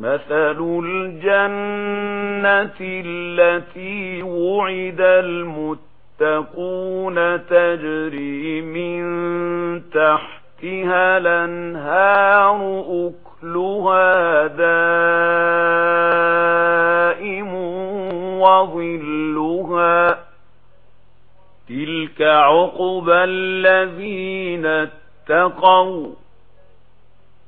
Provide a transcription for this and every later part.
مثل الجنة التي وعد المتقون تجري من تحتها الْأَنْهَارُ أكلها دائم وظلها تلك عُقْبَى الذين اتقوا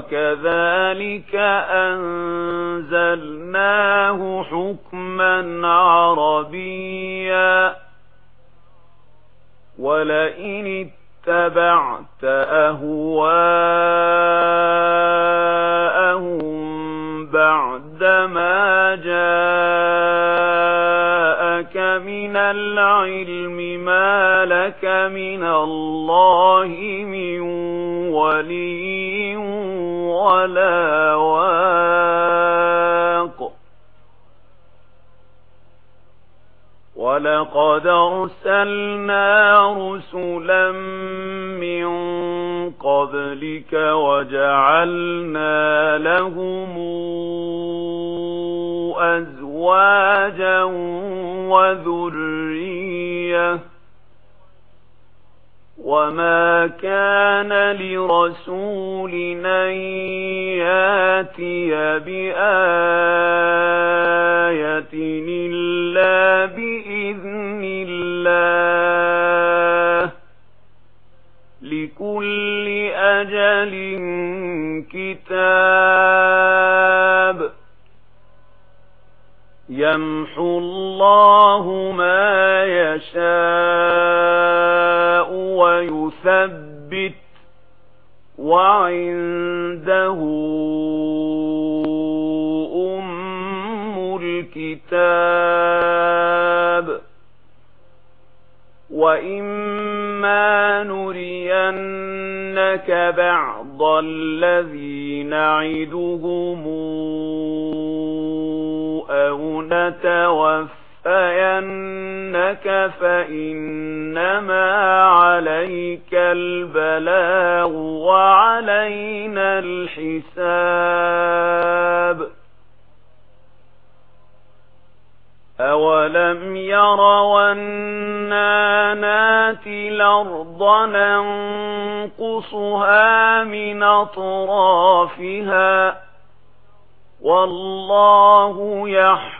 وَكَذَلِكَ أَنزَلْنَاهُ حُكْمًا عَرَبِيًّا وَلَئِنِ اتَّبَعْتَ أَهْوَاءَهُم بَعْدَمَا جَاءَكَ مِنَ الْعِلْمِ مَا لَكَ مِنَ الله ولا واق ولقد أرسلنا رسلا من قبلك وجعلنا لهم أزواجا وذرية. وما كان لرسول أن ياتي بآية إلا بإذن الله لكل أجل كتاب يمحو الله ما وعنده أم الكتاب وإما نرينك بعض الذي نعدهم أو نتوفى يَتَوَفَّيَنَّكَ فَإِنَّمَا عَلَيْكَ الْبَلَاغُ وَعَلَيْنَا الْحِسَابُ أَوَلَمْ يَرَوْا أَنَّا نَاتِي الْأَرْضَ نَنقُصُهَا مِنْ أَطْرَافِهَا وَاللَّهُ يَحْكُمُ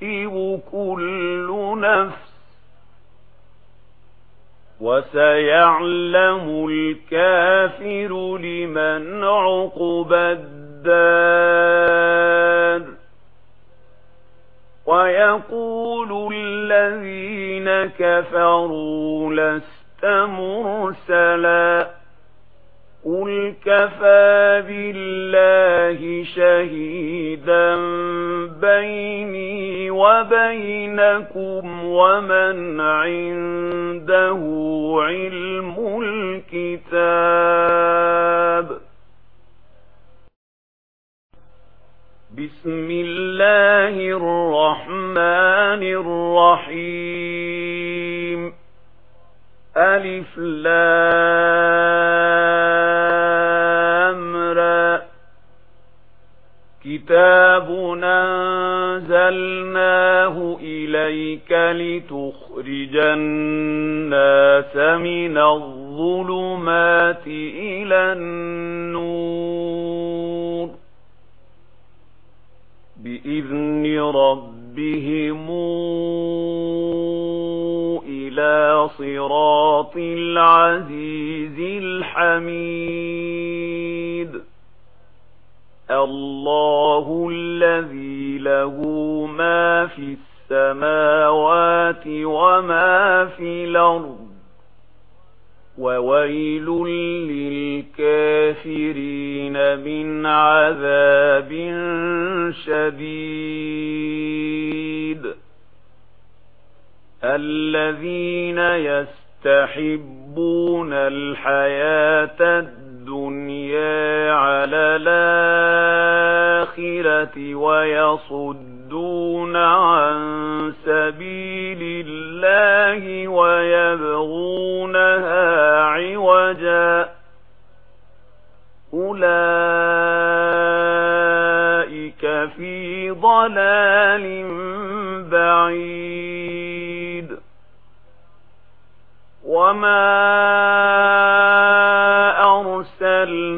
تكسب كل نفس وسيعلم الكافر لمن عقب الدار ويقول الذين كفروا لست مرسلاً قل كفى بالله شهيدا بيني وبينكم ومن عنده علم الكتاب بسم الله الرحمن الرحيم ألف لام كِتَابٌ أَنزَلْنَاهُ إِلَيْكَ لِتُخْرِجَ النَّاسَ مِنَ الظُّلُمَاتِ إِلَى النُّورِ بِإِذْنِ رَبِّهِمْ إِلَى صِرَاطِ الْعَزِيزِ الْحَمِيدِ الله الذي له ما في السماوات وما في الأرض وويل للكافرين من عذاب شديد الذين يستحبون الحياة الدنيا على لا وَيَصُدُّونَ عَن سَبِيلِ اللَّهِ وَيَبْغُونَهَا عِوَجًا أُولَئِكَ فِي ضَلَالٍ بَعِيدٍ. وَمَا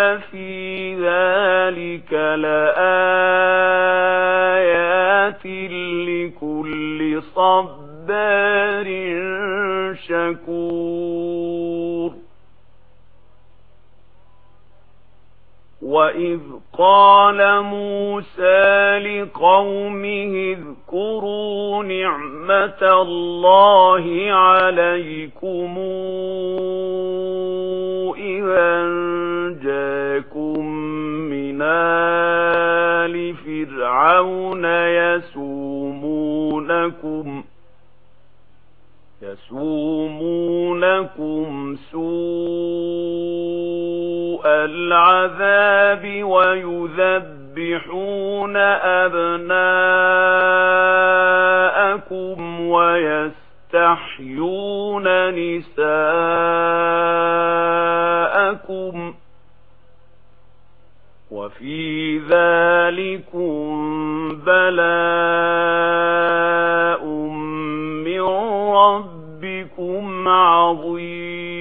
إِنَّ فِي ذَلِكَ لَآيَاتٍ لِكُلِّ صَبَّارٍ شَكُورٍ وَإِذْ قَالَ مُوسَى لِقَوْمِهِ اذْكُرُوا نِعْمَةَ اللَّهِ عَلَيْكُمْ أنجاكم من آل فرعون يسومونكم يسومونكم سوء العذاب ويذبحون أبناءكم ويستحيون نساءكم لكم وفي ذلكم بلاء من ربكم عظيم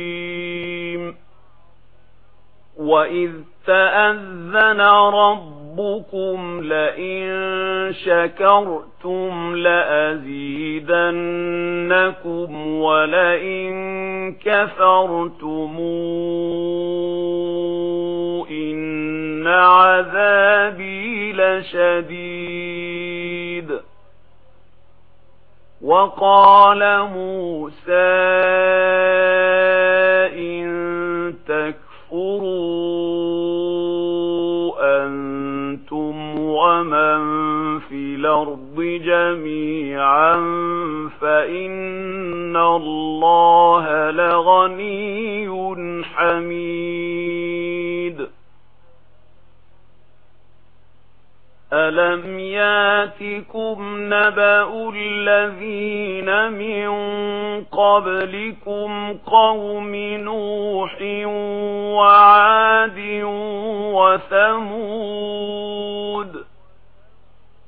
وإذ تأذن ربكم لئن شكرتم لأزيد لَأَزِيدَنَّكُمْ وَلَئِن كَفَرْتُمْ إِنَّ عَذَابِي لَشَدِيدٌ. وَقَالَ مُوسَى إِن تَكْفُرُوا أَنْتُمْ وَمَنْ فِي الْأَرْضِ الْأَرْضِ جَمِيعًا فَإِنَّ اللَّهَ لَغَنِيٌّ حَمِيدٌ. أَلَمْ يَأْتِكُمْ نَبَأُ الَّذِينَ مِنْ قَبْلِكُمْ قَوْمِ نُوحٍ وَعَادٍ وَثَمُودَ؟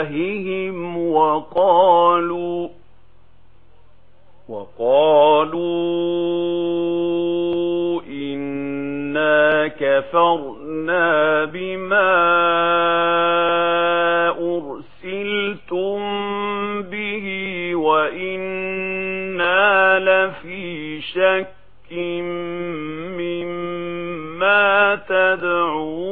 إلههم وقالوا وقالوا إنا كفرنا بما أرسلتم به وإنا لفي شك مما تدعون